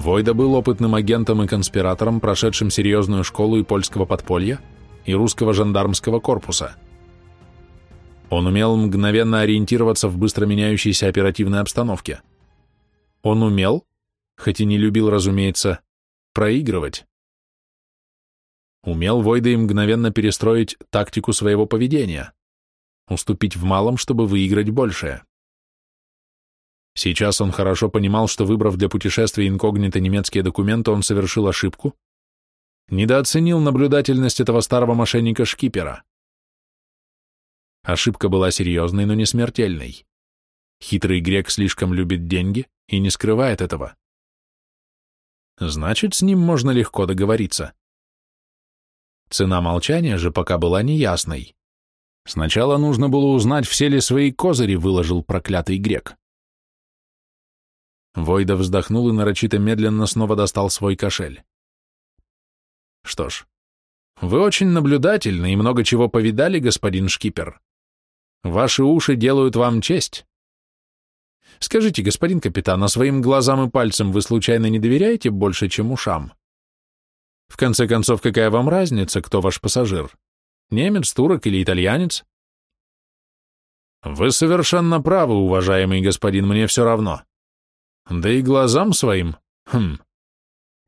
Войда был опытным агентом и конспиратором, прошедшим серьезную школу и польского подполья, и русского жандармского корпуса. Он умел мгновенно ориентироваться в быстро меняющейся оперативной обстановке. Он умел, хоть и не любил, разумеется, проигрывать. Умел Войда и мгновенно перестроить тактику своего поведения, уступить в малом, чтобы выиграть большее. Сейчас он хорошо понимал, что, выбрав для путешествия инкогнито немецкие документы, он совершил ошибку, недооценил наблюдательность этого старого мошенника Шкипера. Ошибка была серьезной, но не смертельной. Хитрый грек слишком любит деньги и не скрывает этого. Значит, с ним можно легко договориться. Цена молчания же пока была неясной. Сначала нужно было узнать, все ли свои козыри выложил проклятый грек. Войда вздохнул и нарочито медленно снова достал свой кошель. Что ж, вы очень наблюдательны и много чего повидали, господин шкипер. Ваши уши делают вам честь. Скажите, господин капитан, а своим глазам и пальцам вы случайно не доверяете больше, чем ушам? В конце концов, какая вам разница, кто ваш пассажир? Немец, турок или итальянец? Вы совершенно правы, уважаемый господин, мне все равно. Да и глазам своим, хм,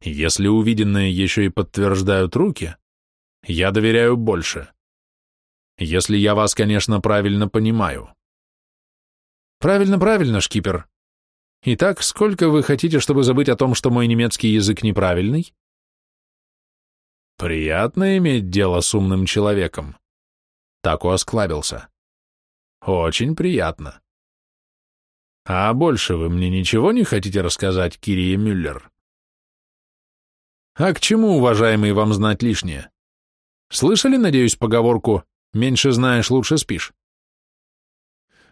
если увиденное еще и подтверждают руки, я доверяю больше. Если я вас, конечно, правильно понимаю. Правильно, правильно, шкипер. Итак, сколько вы хотите, чтобы забыть о том, что мой немецкий язык неправильный? Приятно иметь дело с умным человеком. Так осклабился. Очень приятно. А больше вы мне ничего не хотите рассказать, Кирия Мюллер? А к чему, уважаемый, вам знать лишнее? Слышали, надеюсь, поговорку «меньше знаешь, лучше спишь»?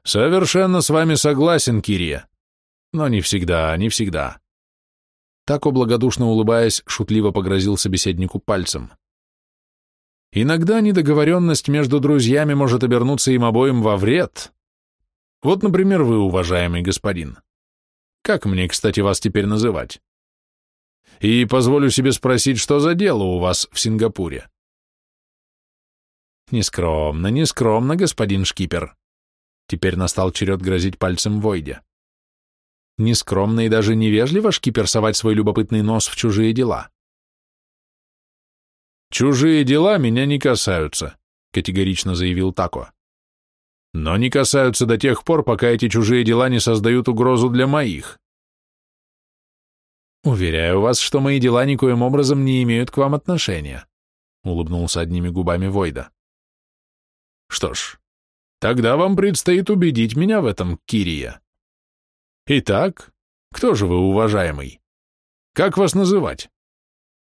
Совершенно с вами согласен, Кирия. Но не всегда, не всегда. Тако, благодушно улыбаясь, шутливо погрозил собеседнику пальцем. Иногда недоговоренность между друзьями может обернуться им обоим во вред, вот, например, вы, уважаемый господин. Как мне, кстати, вас теперь называть? И позволю себе спросить, что за дело у вас в Сингапуре? Нескромно, нескромно, господин шкипер. Теперь настал черед грозить пальцем Войде. Нескромно и даже невежливо шкипер совать свой любопытный нос в чужие дела. «Чужие дела меня не касаются», — категорично заявил Тако но не касаются до тех пор, пока эти чужие дела не создают угрозу для моих. Уверяю вас, что мои дела никоим образом не имеют к вам отношения, улыбнулся одними губами Войда. Что ж, тогда вам предстоит убедить меня в этом, Кирия. Итак, кто же вы, уважаемый? Как вас называть?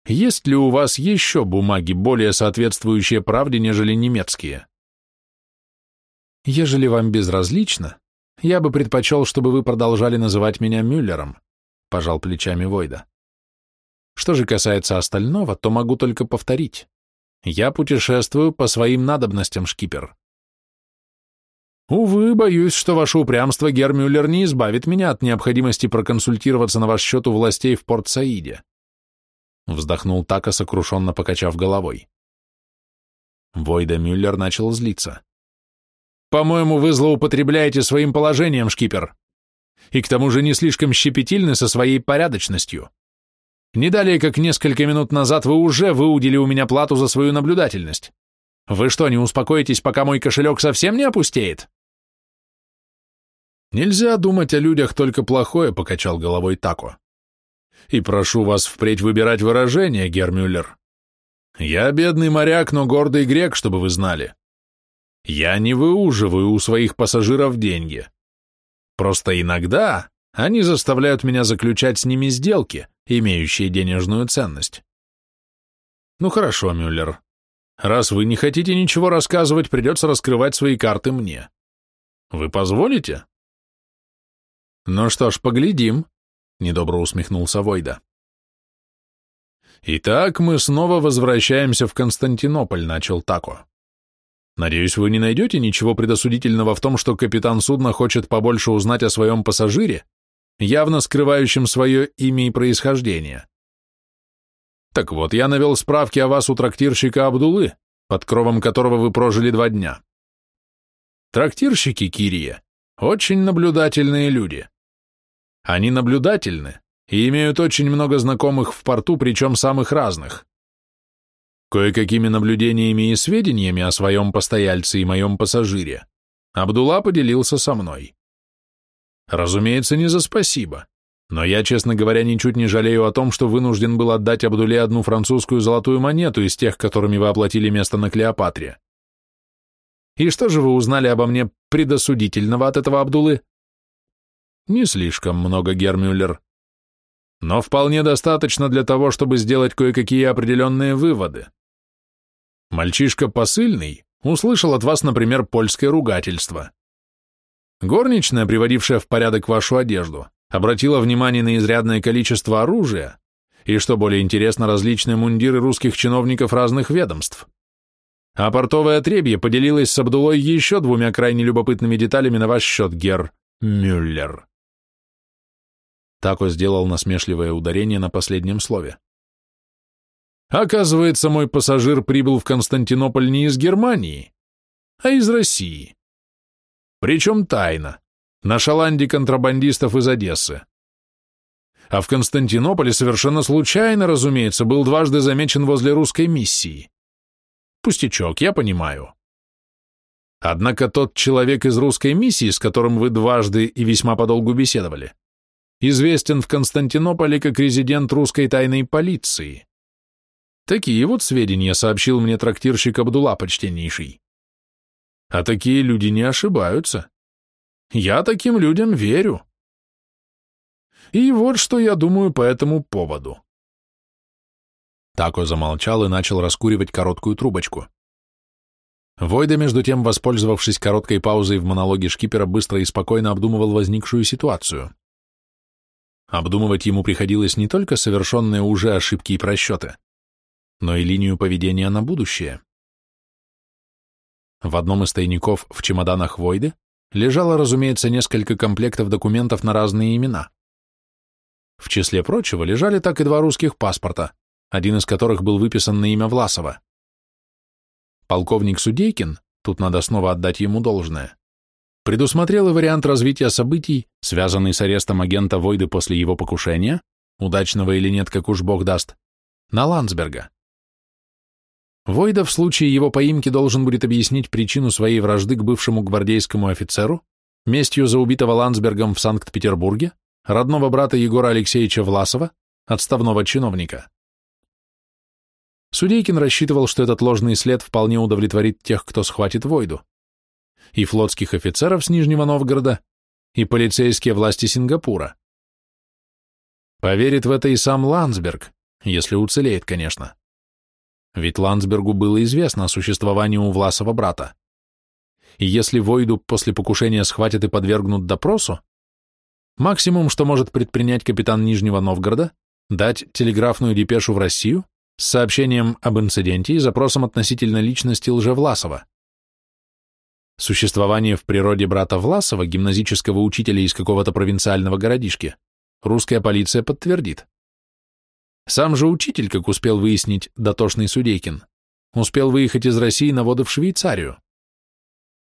Есть ли у вас еще бумаги, более соответствующие правде, нежели немецкие? Ежели вам безразлично, я бы предпочел, чтобы вы продолжали называть меня Мюллером, пожал плечами Войда. Что же касается остального, то могу только повторить. Я путешествую по своим надобностям, шкипер. Увы, боюсь, что ваше упрямство, Гермюллер, не избавит меня от необходимости проконсультироваться на ваш счет у властей в Порт-Саиде. Вздохнул Така, сокрушенно покачав головой. Войда Мюллер начал злиться. По-моему, вы злоупотребляете своим положением, шкипер. И к тому же не слишком щепетильны со своей порядочностью. Не далее, как несколько минут назад вы уже выудили у меня плату за свою наблюдательность. Вы что, не успокоитесь, пока мой кошелек совсем не опустеет? Нельзя думать о людях только плохое, покачал головой Тако. И прошу вас впредь выбирать выражения, Гермюллер. Я бедный моряк, но гордый грек, чтобы вы знали. Я не выуживаю у своих пассажиров деньги. Просто иногда они заставляют меня заключать с ними сделки, имеющие денежную ценность. Ну хорошо, Мюллер. Раз вы не хотите ничего рассказывать, придется раскрывать свои карты мне. Вы позволите? Ну что ж, поглядим, недобро усмехнулся Войда. Итак, мы снова возвращаемся в Константинополь, начал Тако. Надеюсь, вы не найдете ничего предосудительного в том, что капитан судна хочет побольше узнать о своем пассажире явно скрывающим свое имя и происхождение. Так вот, я навел справки о вас у трактирщика Абдулы, под кровом которого вы прожили два дня. Трактирщики Кирия очень наблюдательные люди. Они наблюдательны и имеют очень много знакомых в порту, причем самых разных. Кое-какими наблюдениями и сведениями о своем постояльце и моем пассажире Абдулла поделился со мной. Разумеется, не за спасибо, но я, честно говоря, ничуть не жалею о том, что вынужден был отдать Абдуле одну французскую золотую монету из тех, которыми вы оплатили место на Клеопатре. И что же вы узнали обо мне предосудительного от этого Абдулы? Не слишком много, Гермюллер. Но вполне достаточно для того, чтобы сделать кое-какие определенные выводы. Мальчишка посыльный услышал от вас, например, польское ругательство. Горничная, приводившая в порядок вашу одежду, обратила внимание на изрядное количество оружия и, что более интересно, различные мундиры русских чиновников разных ведомств. А портовое отребье поделилось с Абдулой еще двумя крайне любопытными деталями на ваш счет, Гер Мюллер. Тако сделал насмешливое ударение на последнем слове. Оказывается, мой пассажир прибыл в Константинополь не из Германии, а из России. Причем тайно, на шаланде контрабандистов из Одессы. А в Константинополе совершенно случайно, разумеется, был дважды замечен возле русской миссии. Пустячок, я понимаю. Однако тот человек из русской миссии, с которым вы дважды и весьма подолгу беседовали, известен в Константинополе как резидент русской тайной полиции. Такие вот сведения сообщил мне трактирщик Абдулла почтеннейший. А такие люди не ошибаются. Я таким людям верю. И вот что я думаю по этому поводу. Тако замолчал и начал раскуривать короткую трубочку. Войда, между тем, воспользовавшись короткой паузой в монологе шкипера, быстро и спокойно обдумывал возникшую ситуацию. Обдумывать ему приходилось не только совершенные уже ошибки и просчеты, но и линию поведения на будущее. В одном из тайников в чемоданах Войды лежало, разумеется, несколько комплектов документов на разные имена. В числе прочего лежали так и два русских паспорта, один из которых был выписан на имя Власова. Полковник Судейкин, тут надо снова отдать ему должное, предусмотрел и вариант развития событий, связанный с арестом агента Войды после его покушения, удачного или нет, как уж бог даст, на Ландсберга. Войда в случае его поимки должен будет объяснить причину своей вражды к бывшему гвардейскому офицеру, местью за убитого Ландсбергом в Санкт-Петербурге, родного брата Егора Алексеевича Власова, отставного чиновника. Судейкин рассчитывал, что этот ложный след вполне удовлетворит тех, кто схватит Войду, и флотских офицеров с Нижнего Новгорода, и полицейские власти Сингапура. Поверит в это и сам Ландсберг, если уцелеет, конечно. Ведь Ландсбергу было известно о существовании у Власова брата. И если Войду после покушения схватят и подвергнут допросу, максимум, что может предпринять капитан Нижнего Новгорода, дать телеграфную депешу в Россию с сообщением об инциденте и запросом относительно личности Лжевласова. Существование в природе брата Власова, гимназического учителя из какого-то провинциального городишки, русская полиция подтвердит. Сам же учитель, как успел выяснить дотошный Судейкин, успел выехать из России на воды в Швейцарию.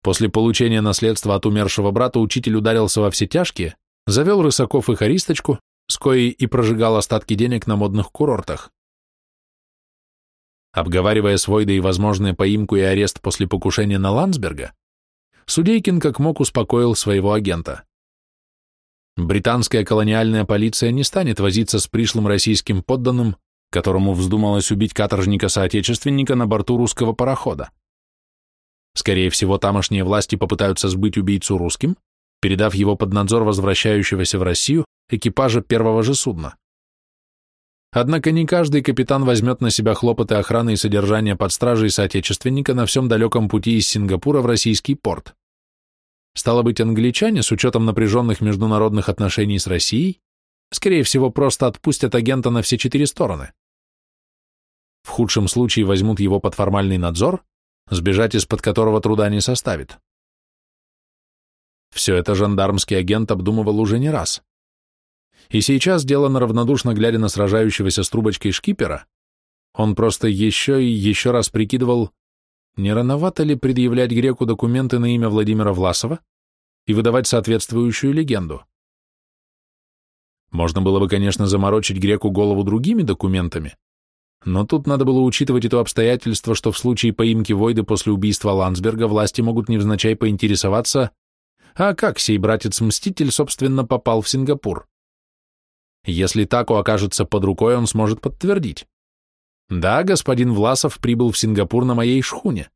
После получения наследства от умершего брата учитель ударился во все тяжкие, завел рысаков и харисточку, с коей и прожигал остатки денег на модных курортах. Обговаривая с Войдой возможную поимку и арест после покушения на Ландсберга, Судейкин как мог успокоил своего агента. Британская колониальная полиция не станет возиться с пришлым российским подданным, которому вздумалось убить каторжника-соотечественника на борту русского парохода. Скорее всего, тамошние власти попытаются сбыть убийцу русским, передав его под надзор возвращающегося в Россию экипажа первого же судна. Однако не каждый капитан возьмет на себя хлопоты охраны и содержания под стражей соотечественника на всем далеком пути из Сингапура в российский порт. Стало быть, англичане, с учетом напряженных международных отношений с Россией, скорее всего, просто отпустят агента на все четыре стороны. В худшем случае возьмут его под формальный надзор, сбежать из-под которого труда не составит. Все это жандармский агент обдумывал уже не раз. И сейчас, делано равнодушно глядя на сражающегося с трубочкой шкипера, он просто еще и еще раз прикидывал, не рановато ли предъявлять греку документы на имя Владимира Власова и выдавать соответствующую легенду. Можно было бы, конечно, заморочить греку голову другими документами, но тут надо было учитывать это обстоятельство, что в случае поимки Войды после убийства Ландсберга власти могут невзначай поинтересоваться, а как сей братец-мститель, собственно, попал в Сингапур. Если Тако окажется под рукой, он сможет подтвердить. Да, господин Власов прибыл в Сингапур на моей шхуне.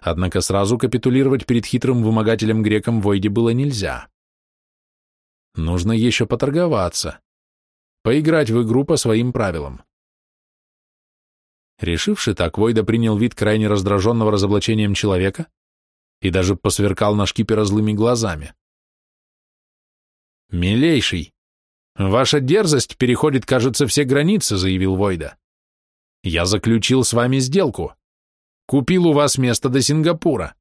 Однако сразу капитулировать перед хитрым вымогателем-греком Войде было нельзя. Нужно еще поторговаться, поиграть в игру по своим правилам. Решивший так, Войда принял вид крайне раздраженного разоблачением человека и даже посверкал на шкипера злыми глазами. «Милейший, ваша дерзость переходит, кажется, все границы», — заявил Войда. «Я заключил с вами сделку. Купил у вас место до Сингапура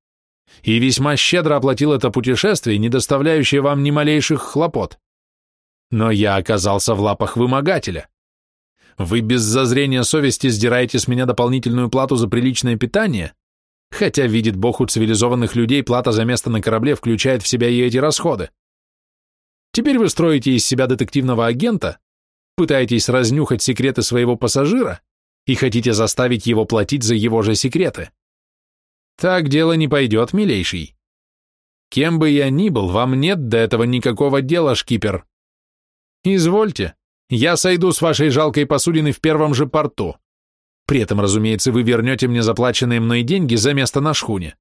и весьма щедро оплатил это путешествие, не доставляющее вам ни малейших хлопот. Но я оказался в лапах вымогателя. Вы без зазрения совести сдираете с меня дополнительную плату за приличное питание, хотя, видит Бог, у цивилизованных людей плата за место на корабле включает в себя и эти расходы. Теперь вы строите из себя детективного агента, пытаетесь разнюхать секреты своего пассажира и хотите заставить его платить за его же секреты. Так дело не пойдет, милейший. Кем бы я ни был, вам нет до этого никакого дела, шкипер. Извольте, я сойду с вашей жалкой посудины в первом же порту. При этом, разумеется, вы вернете мне заплаченные мной деньги за место на шхуне.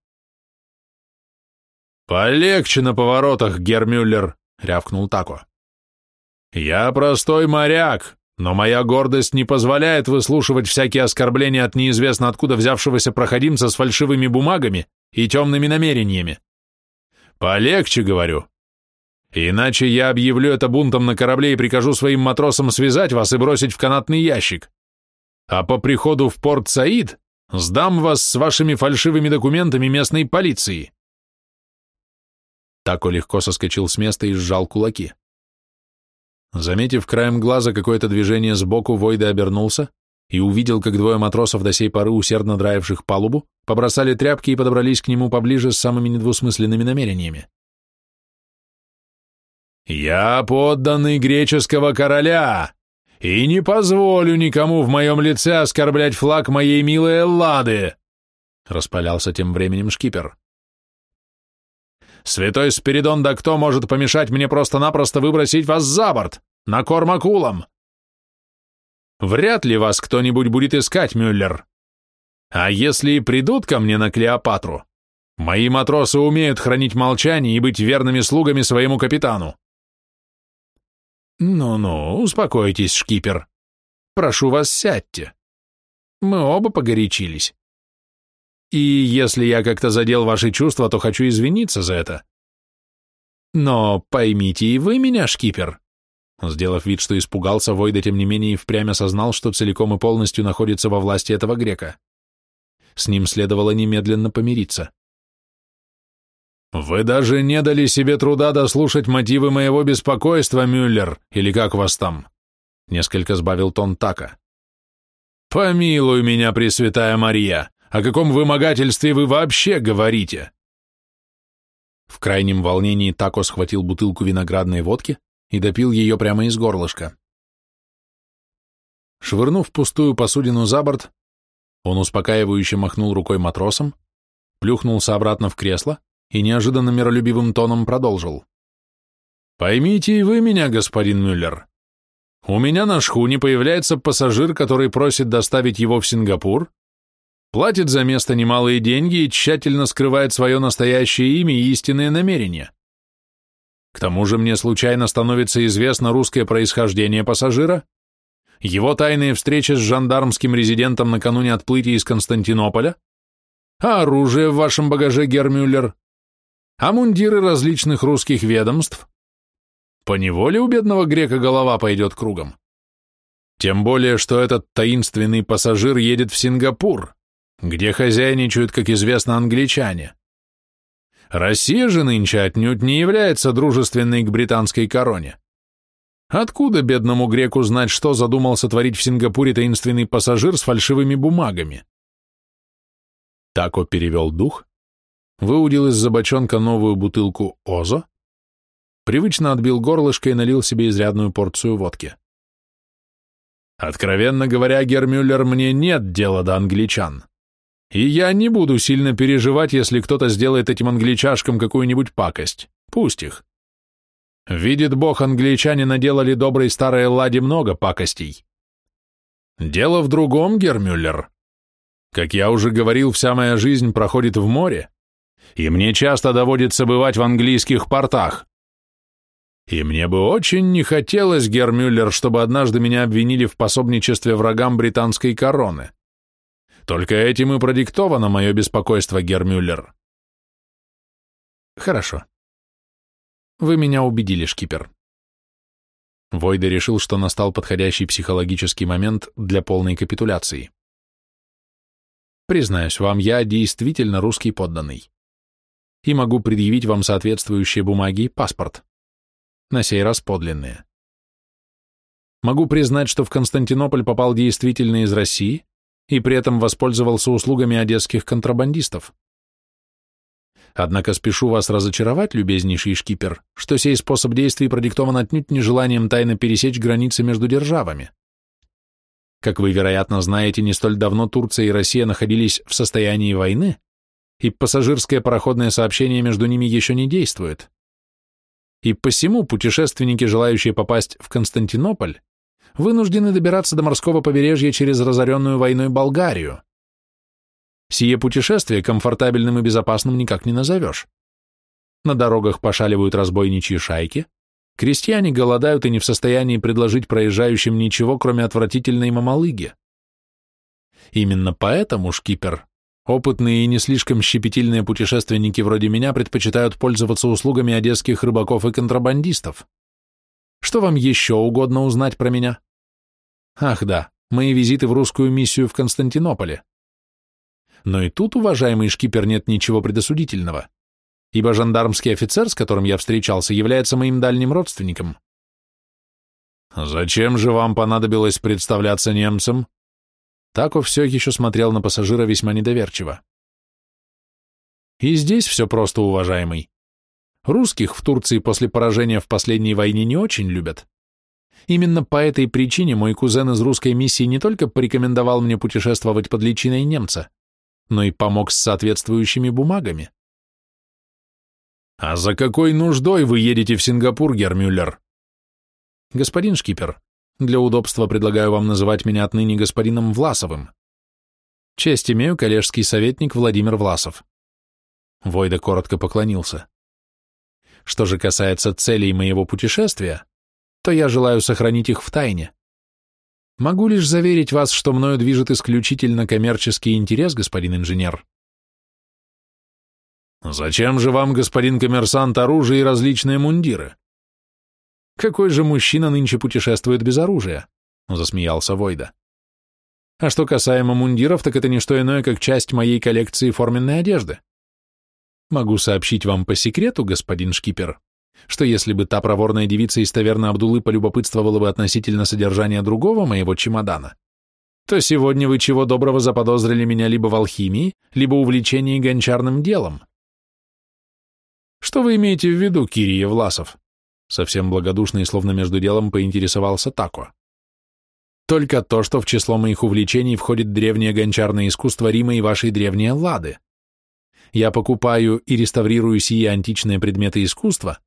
«Полегче на поворотах, Гермюллер», — рявкнул Тако. «Я простой моряк, но моя гордость не позволяет выслушивать всякие оскорбления от неизвестно откуда взявшегося проходимца с фальшивыми бумагами и темными намерениями. Полегче, говорю. Иначе я объявлю это бунтом на корабле и прикажу своим матросам связать вас и бросить в канатный ящик. А по приходу в порт Саид сдам вас с вашими фальшивыми документами местной полиции. Тако легко соскочил с места и сжал кулаки. Заметив краем глаза какое-то движение сбоку, Войда обернулся и увидел, как двое матросов до сей поры усердно драивших палубу побросали тряпки и подобрались к нему поближе с самыми недвусмысленными намерениями. «Я подданный греческого короля, и не позволю никому в моем лице оскорблять флаг моей милой Эллады!» распалялся тем временем шкипер. «Святой Спиридон, да кто может помешать мне просто-напросто выбросить вас за борт, на корм акулам? Вряд ли вас кто-нибудь будет искать, Мюллер. А если и придут ко мне на Клеопатру, мои матросы умеют хранить молчание и быть верными слугами своему капитану. «Ну-ну, успокойтесь, шкипер. Прошу вас, сядьте. Мы оба погорячились. И если я как-то задел ваши чувства, то хочу извиниться за это. Но поймите и вы меня, шкипер». Сделав вид, что испугался, Войда, тем не менее, впрямь осознал, что целиком и полностью находится во власти этого грека. С ним следовало немедленно помириться. «Вы даже не дали себе труда дослушать мотивы моего беспокойства, Мюллер, или как вас там?» Несколько сбавил тон Така. «Помилуй меня, Пресвятая Мария, о каком вымогательстве вы вообще говорите?» В крайнем волнении Тако схватил бутылку виноградной водки и допил ее прямо из горлышка. Швырнув пустую посудину за борт, он успокаивающе махнул рукой матросом, плюхнулся обратно в кресло и неожиданно миролюбивым тоном продолжил. «Поймите и вы меня, господин Мюллер. У меня на шхуне появляется пассажир, который просит доставить его в Сингапур, платит за место немалые деньги и тщательно скрывает свое настоящее имя и истинные намерения. К тому же мне случайно становится известно русское происхождение пассажира, его тайные встречи с жандармским резидентом накануне отплытия из Константинополя, а оружие в вашем багаже, Гермюллер, а мундиры различных русских ведомств? Поневоле у бедного грека голова пойдет кругом. Тем более, что этот таинственный пассажир едет в Сингапур, где хозяйничают, как известно, англичане. Россия же нынче отнюдь не является дружественной к британской короне. Откуда бедному греку знать, что задумал сотворить в Сингапуре таинственный пассажир с фальшивыми бумагами? Тако перевел дух, выудил из забочонка новую бутылку Озо, привычно отбил горлышко и налил себе изрядную порцию водки. Откровенно говоря, Гермюллер, мне нет дела до англичан. И я не буду сильно переживать, если кто-то сделает этим англичашкам какую-нибудь пакость. Пусть их. Видит Бог, англичане наделали доброй старой ладе много пакостей. Дело в другом, Гермюллер. Как я уже говорил, вся моя жизнь проходит в море, и мне часто доводится бывать в английских портах. И мне бы очень не хотелось, Гермюллер, чтобы однажды меня обвинили в пособничестве врагам британской короны. Только этим и продиктовано мое беспокойство, Гермюллер. Хорошо. Вы меня убедили, шкипер. Войда решил, что настал подходящий психологический момент для полной капитуляции. Признаюсь вам, я действительно русский подданный. И могу предъявить вам соответствующие бумаги и паспорт. На сей раз подлинные. Могу признать, что в Константинополь попал действительно из России и при этом воспользовался услугами одесских контрабандистов. Однако спешу вас разочаровать, любезнейший шкипер, что сей способ действий продиктован отнюдь нежеланием тайно пересечь границы между державами. Как вы, вероятно, знаете, не столь давно Турция и Россия находились в состоянии войны, и пассажирское пароходное сообщение между ними еще не действует. И посему путешественники, желающие попасть в Константинополь, вынуждены добираться до морского побережья через разоренную войной Болгарию. Сие путешествие комфортабельным и безопасным никак не назовешь. На дорогах пошаливают разбойничьи шайки, крестьяне голодают и не в состоянии предложить проезжающим ничего, кроме отвратительной мамалыги. Именно поэтому, шкипер, опытные и не слишком щепетильные путешественники вроде меня предпочитают пользоваться услугами одесских рыбаков и контрабандистов. Что вам еще угодно узнать про меня? Ах да, мои визиты в русскую миссию в Константинополе. Но и тут, уважаемый шкипер, нет ничего предосудительного, ибо жандармский офицер, с которым я встречался, является моим дальним родственником. Зачем же вам понадобилось представляться немцам? Тако все еще смотрел на пассажира весьма недоверчиво. И здесь все просто, уважаемый. Русских в Турции после поражения в последней войне не очень любят. Именно по этой причине мой кузен из русской миссии не только порекомендовал мне путешествовать под личиной немца, но и помог с соответствующими бумагами. «А за какой нуждой вы едете в Сингапур, Гермюллер?» «Господин шкипер, для удобства предлагаю вам называть меня отныне господином Власовым. Честь имею, коллежский советник Владимир Власов». Войда коротко поклонился. «Что же касается целей моего путешествия, то я желаю сохранить их в тайне. Могу лишь заверить вас, что мною движет исключительно коммерческий интерес, господин инженер. Зачем же вам, господин коммерсант, оружие и различные мундиры? Какой же мужчина нынче путешествует без оружия? Засмеялся Войда. А что касаемо мундиров, так это не что иное, как часть моей коллекции форменной одежды. Могу сообщить вам по секрету, господин шкипер, что если бы та проворная девица из таверны Абдулы полюбопытствовала бы относительно содержания другого моего чемодана, то сегодня вы чего доброго заподозрили меня либо в алхимии, либо увлечении гончарным делом. Что вы имеете в виду, Кирия Власов? Совсем благодушно и словно между делом поинтересовался Тако. Только то, что в число моих увлечений входит древнее гончарное искусство Рима и вашей древние лады. Я покупаю и реставрирую сие античные предметы искусства,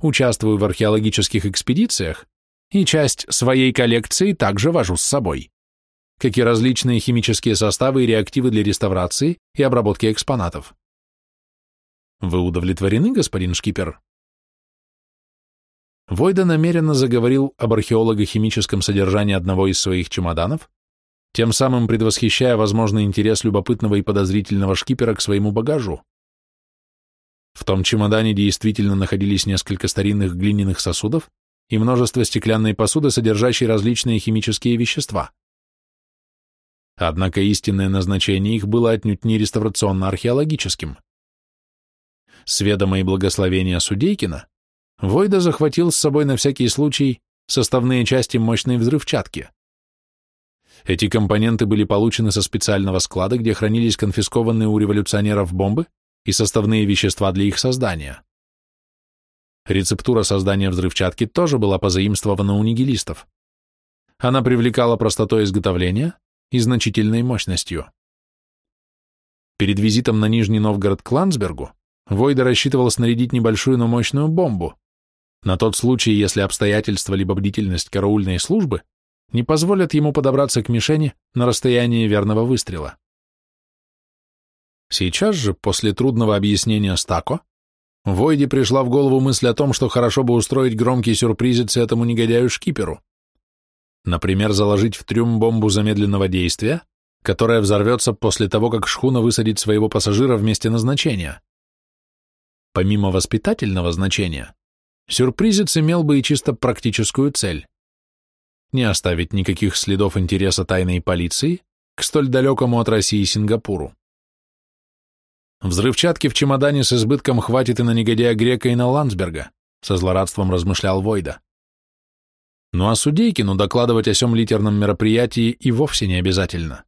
участвую в археологических экспедициях и часть своей коллекции также вожу с собой, как и различные химические составы и реактивы для реставрации и обработки экспонатов. Вы удовлетворены, господин шкипер? Войда намеренно заговорил об археолого-химическом содержании одного из своих чемоданов, тем самым предвосхищая возможный интерес любопытного и подозрительного шкипера к своему багажу. В том чемодане действительно находились несколько старинных глиняных сосудов и множество стеклянной посуды, содержащей различные химические вещества. Однако истинное назначение их было отнюдь не реставрационно-археологическим. С и благословения Судейкина Войда захватил с собой на всякий случай составные части мощной взрывчатки. Эти компоненты были получены со специального склада, где хранились конфискованные у революционеров бомбы и составные вещества для их создания. Рецептура создания взрывчатки тоже была позаимствована у нигилистов. Она привлекала простотой изготовления и значительной мощностью. Перед визитом на Нижний Новгород к Ландсбергу Войда рассчитывал снарядить небольшую, но мощную бомбу, на тот случай, если обстоятельства либо бдительность караульной службы не позволят ему подобраться к мишени на расстоянии верного выстрела. Сейчас же, после трудного объяснения Стако, Войде пришла в голову мысль о том, что хорошо бы устроить громкий сюрпризец этому негодяю-шкиперу. Например, заложить в трюм бомбу замедленного действия, которая взорвется после того, как шхуна высадит своего пассажира в месте назначения. Помимо воспитательного значения, сюрпризец имел бы и чисто практическую цель не оставить никаких следов интереса тайной полиции к столь далекому от России Сингапуру. Взрывчатки в чемодане с избытком хватит и на негодяя Грека, и на Ландсберга, со злорадством размышлял Войда. Ну а Судейкину докладывать о сём литерном мероприятии и вовсе не обязательно.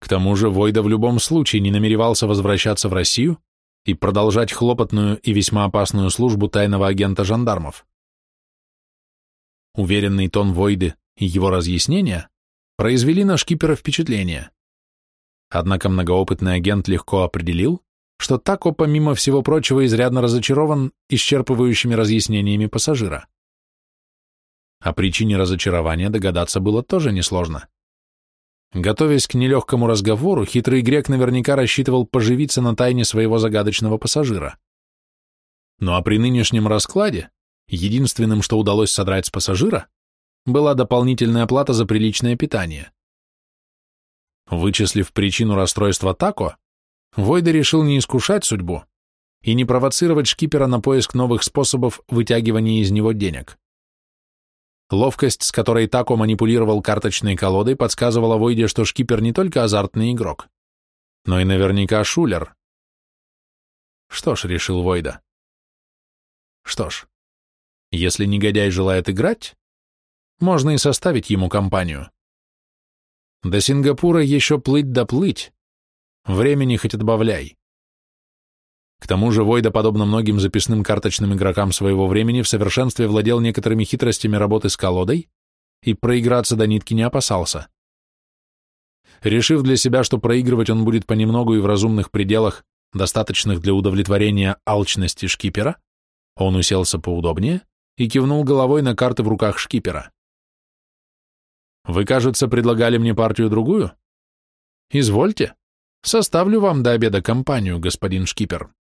К тому же Войда в любом случае не намеревался возвращаться в Россию и продолжать хлопотную и весьма опасную службу тайного агента жандармов. Уверенный тон Войды и его разъяснения произвели на шкипера впечатление. Однако многоопытный агент легко определил, что Тако, помимо всего прочего, изрядно разочарован исчерпывающими разъяснениями пассажира. О причине разочарования догадаться было тоже несложно. Готовясь к нелегкому разговору, хитрый грек наверняка рассчитывал поживиться на тайне своего загадочного пассажира. Ну а при нынешнем раскладе Единственным, что удалось содрать с пассажира, была дополнительная плата за приличное питание. Вычислив причину расстройства Тако, Войда решил не искушать судьбу и не провоцировать шкипера на поиск новых способов вытягивания из него денег. Ловкость, с которой Тако манипулировал карточной колодой, подсказывала Войде, что шкипер не только азартный игрок, но и наверняка шулер. Что ж, решил Войда. Что ж, если негодяй желает играть, можно и составить ему компанию. До Сингапура еще плыть да плыть. Времени хоть отбавляй. К тому же Войда, подобно многим записным карточным игрокам своего времени, в совершенстве владел некоторыми хитростями работы с колодой и проиграться до нитки не опасался. Решив для себя, что проигрывать он будет понемногу и в разумных пределах, достаточных для удовлетворения алчности шкипера, он уселся поудобнее и кивнул головой на карты в руках шкипера. «Вы, кажется, предлагали мне партию другую? Извольте, составлю вам до обеда компанию, господин шкипер».